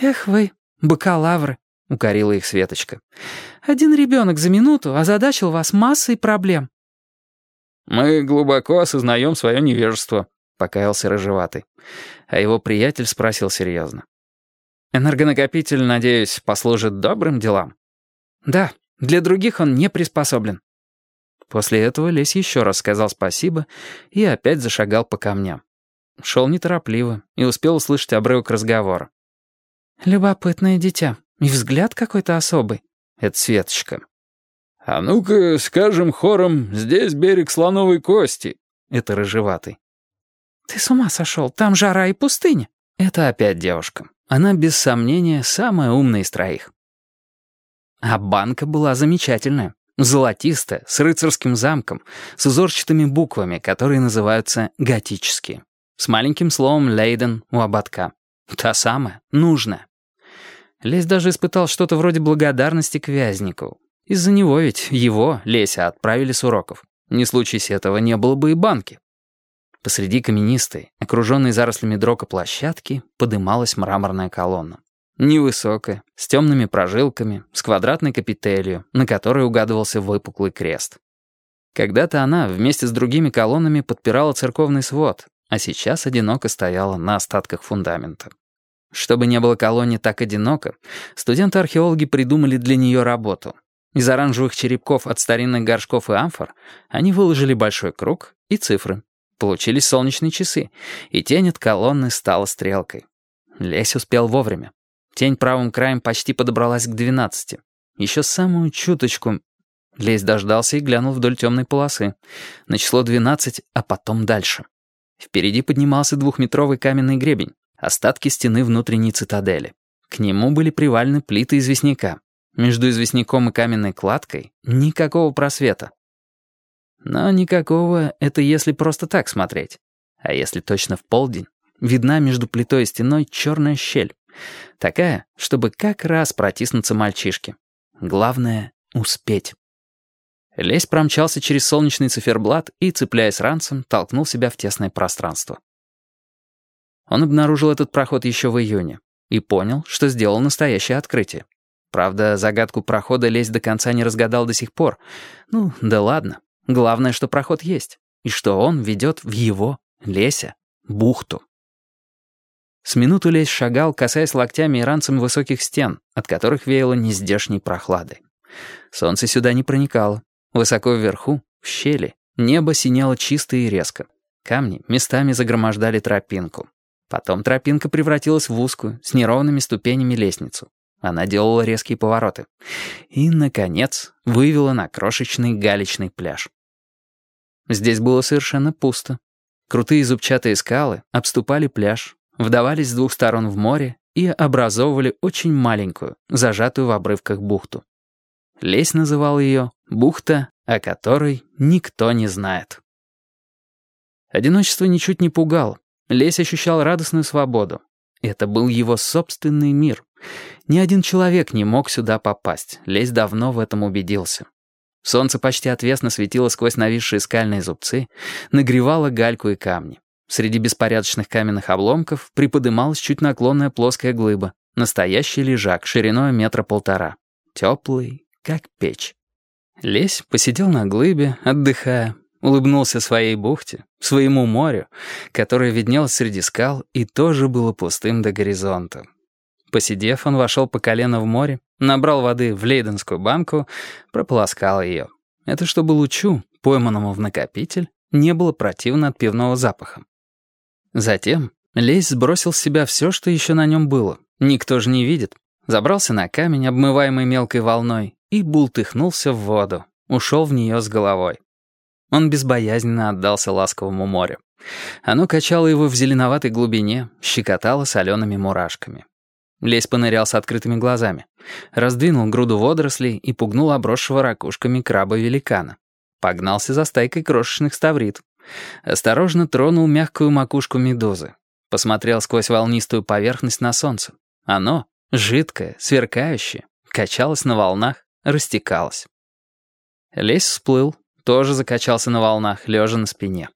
«Эх вы, бакалавры», — укорила их Светочка. «Один ребенок за минуту озадачил вас массой проблем». «Мы глубоко осознаем свое невежество», — покаялся Рыжеватый. А его приятель спросил серьезно. «Энергонакопитель, надеюсь, послужит добрым делам?» «Да, для других он не приспособлен». После этого Лесь еще раз сказал спасибо и опять зашагал по камням. Шел неторопливо и успел услышать обрывок разговора. «Любопытное дитя. И взгляд какой-то особый». Это Светочка. «А ну-ка, скажем хором, здесь берег слоновой кости». Это Рыжеватый. «Ты с ума сошел? Там жара и пустыня». Это опять девушка. Она, без сомнения, самая умная из троих. А банка была замечательная. Золотистая, с рыцарским замком, с узорчатыми буквами, которые называются готические. С маленьким словом «Лейден» у ободка. Та самая, нужная. Лесь даже испытал что-то вроде благодарности к Вязникову. Из-за него ведь его, Леся, отправили с уроков. Не случись этого, не было бы и банки. Посреди каменистой, окруженной зарослями дрока площадки, подымалась мраморная колонна. Невысокая, с темными прожилками, с квадратной капителью, на которой угадывался выпуклый крест. Когда-то она вместе с другими колоннами подпирала церковный свод, а сейчас одиноко стояла на остатках фундамента. Чтобы не было колонне так одиноко, студенты-археологи придумали для нее работу. Из оранжевых черепков от старинных горшков и амфор они выложили большой круг и цифры. Получились солнечные часы, и тень от колонны стала стрелкой. Лесь успел вовремя. Тень правым краем почти подобралась к двенадцати. Еще самую чуточку. Лесь дождался и глянул вдоль темной полосы. На число двенадцать, а потом дальше. Впереди поднимался двухметровый каменный гребень, остатки стены внутренней цитадели. К нему были привалены плиты известняка. Между известняком и каменной кладкой никакого просвета. Но никакого — это если просто так смотреть. А если точно в полдень, видна между плитой и стеной черная щель. Такая, чтобы как раз протиснуться мальчишке. Главное — успеть. Лесь промчался через солнечный циферблат и, цепляясь ранцем, толкнул себя в тесное пространство. Он обнаружил этот проход еще в июне и понял, что сделал настоящее открытие. Правда, загадку прохода Лесь до конца не разгадал до сих пор. Ну, да ладно. Главное, что проход есть, и что он ведет в его, Леся, бухту. С минуту Лесь шагал, касаясь локтями и ранцем высоких стен, от которых веяло нездешней прохладой. Солнце сюда не проникало. Высоко вверху, в щели, небо синело чисто и резко. Камни местами загромождали тропинку. Потом тропинка превратилась в узкую, с неровными ступенями лестницу. Она делала резкие повороты. И, наконец, вывела на крошечный галечный пляж. Здесь было совершенно пусто. Крутые зубчатые скалы обступали пляж, вдавались с двух сторон в море и образовывали очень маленькую, зажатую в обрывках бухту. Лесь называл ее «бухта, о которой никто не знает». Одиночество ничуть не пугало. Лесь ощущал радостную свободу. Это был его собственный мир. Ни один человек не мог сюда попасть. Лесь давно в этом убедился. Солнце почти отвесно светило сквозь нависшие скальные зубцы, нагревало гальку и камни. Среди беспорядочных каменных обломков приподымалась чуть наклонная плоская глыба, настоящий лежак шириной метра полтора. Теплый, как печь. Лесь посидел на глыбе, отдыхая, улыбнулся своей бухте, своему морю, которое виднелось среди скал и тоже было пустым до горизонта. Посидев, он вошел по колено в море, набрал воды в лейденскую банку, прополоскал ее. Это чтобы лучу, пойманному в накопитель, не было противно от пивного запаха. Затем Лесь сбросил с себя все, что еще на нем было. Никто же не видит. Забрался на камень, обмываемый мелкой волной, и бултыхнулся в воду. Ушел в нее с головой. Он безбоязненно отдался ласковому морю. Оно качало его в зеленоватой глубине, щекотало солеными мурашками. Лесь понырял с открытыми глазами. Раздвинул груду водорослей и пугнул обросшего ракушками краба-великана. Погнался за стайкой крошечных ставрит. Осторожно тронул мягкую макушку медузы. Посмотрел сквозь волнистую поверхность на солнце. Оно, жидкое, сверкающее, качалось на волнах, растекалось. Лесь всплыл, тоже закачался на волнах, лежа на спине.